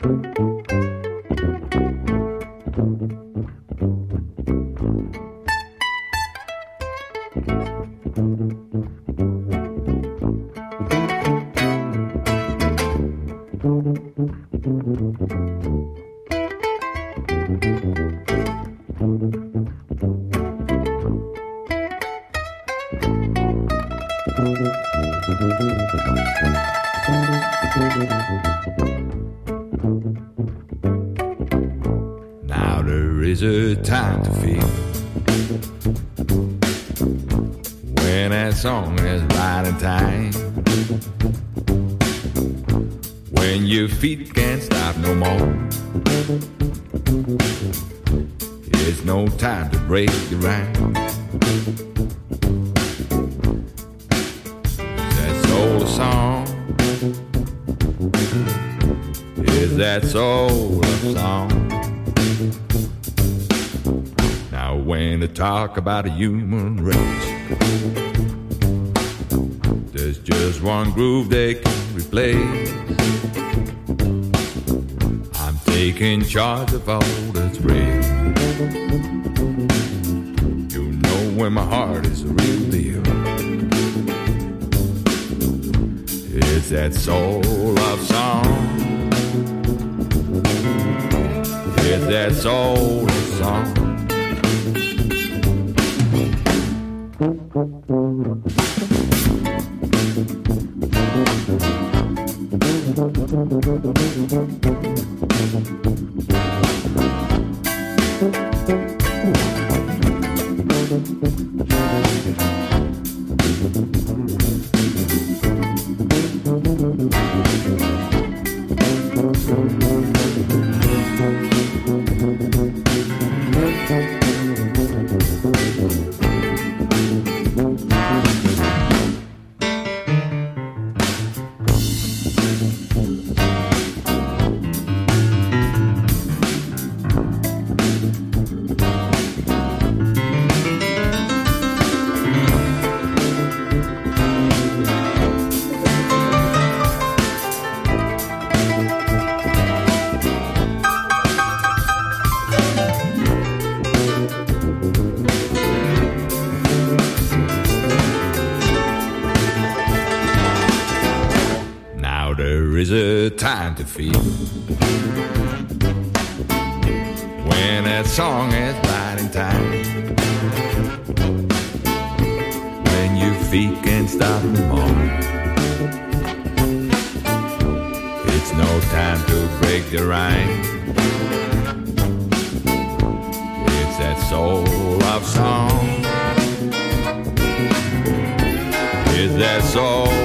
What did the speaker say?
Now there is a time to feel when that song is right in time. When your feet can't stop no more. It's no time to break the rhyme. That soul song is that soul when they talk about a human race, there's just one groove they can replace. I'm taking charge of all that's real. You know when my heart is a real deal. It's that soul of song. It's that soul of song. Now there is a time to feel when that song is in time. When your feet can't stop more. It's no time to break the rhyme. It's that soul of song. It's that soul.